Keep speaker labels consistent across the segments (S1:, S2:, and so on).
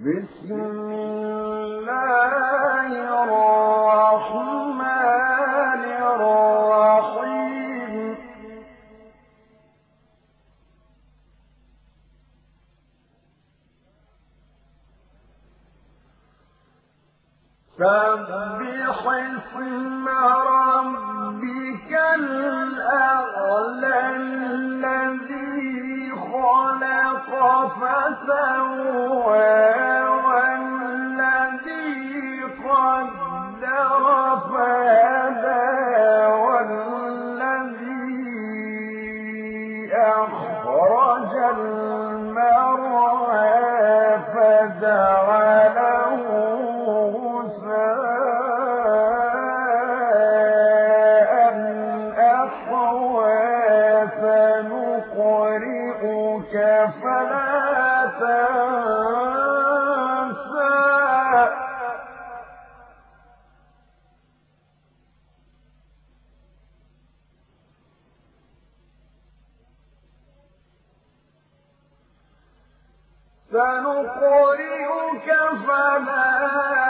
S1: بسم الله الرحمن الرحيم. سبح اسم سنقرئك فلا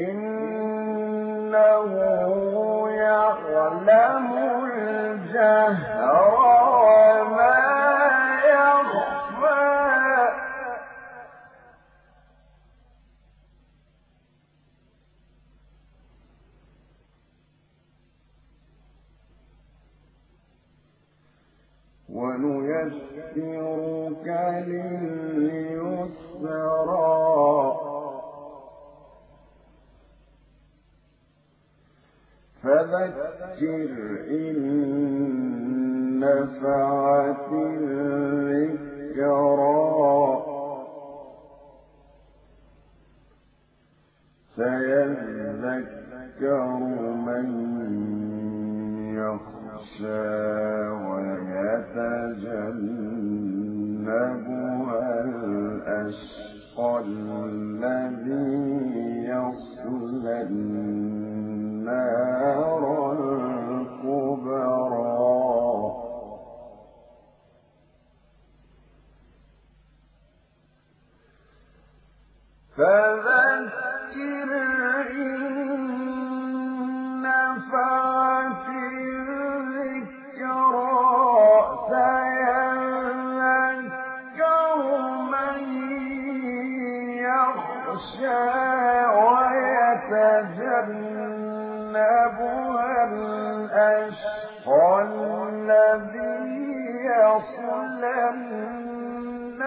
S1: إنه يعلم الجهر وما يخفى. ونيسرك لليسرى. فذكر إن نفعت الذكرى سيذكر من يخشى ويتجنبها الأشقى الذي يخشى ويتجنبها الأشقى الذي يصلى النار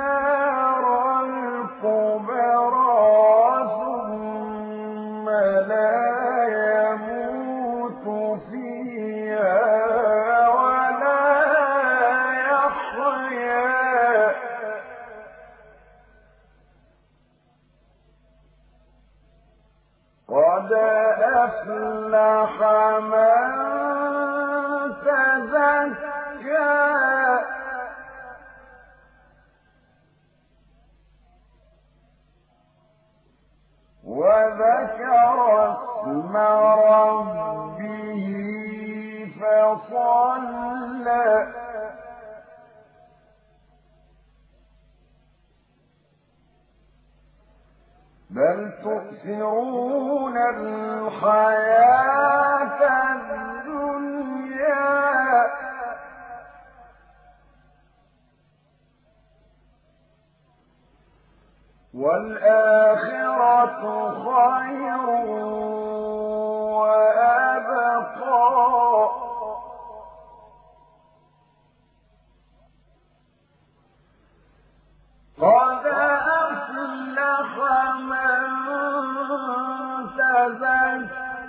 S1: قد أفلح من تزكى وذكر اسم ربه فصلى تؤثرون الحياة الدنيا والآخرة خير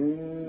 S1: إن